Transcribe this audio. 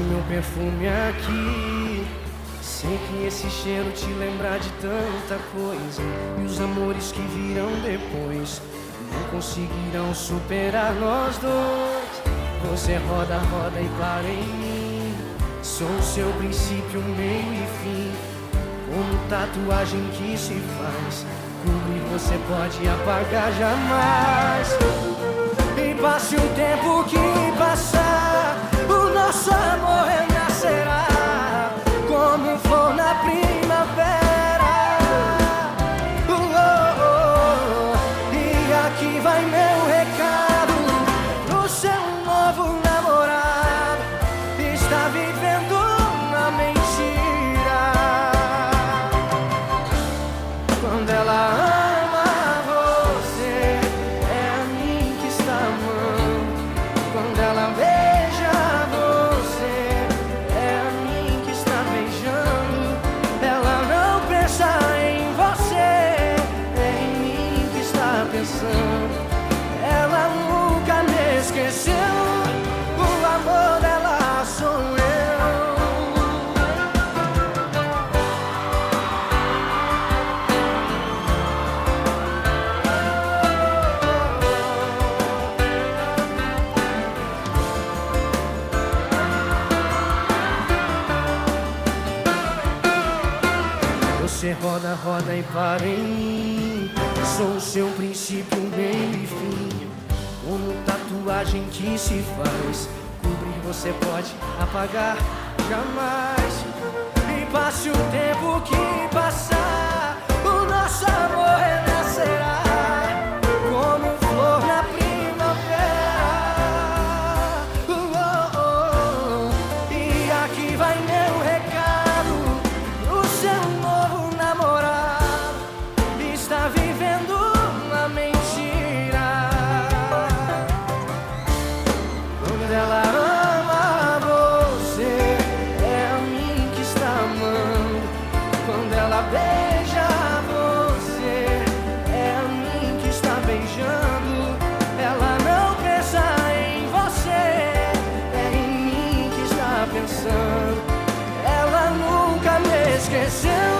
Sente meu perfume aqui. Sei que esse cheiro te lembra de tanta coisa. E os amores que virão depois não conseguirão superar nós dois. Você roda, roda e para em mim. Sou seu princípio, meio e fim. Como tatuagem que se faz. Cobrir você pode apagar jamais. E passe o tempo que flor na primavera. Uh, oh. E aqui vai meu recado pro seu novo namorado. Está vivendo uma mentira. Quando ela ama Ela nunca me esqueceu. O amor dela sou eu. Você roda, roda em mim. Sou seu princípio, meio e fim. Como tatuagem que se faz. Cobrir você pode apagar jamais. E passe o tempo que passar, esqueceu.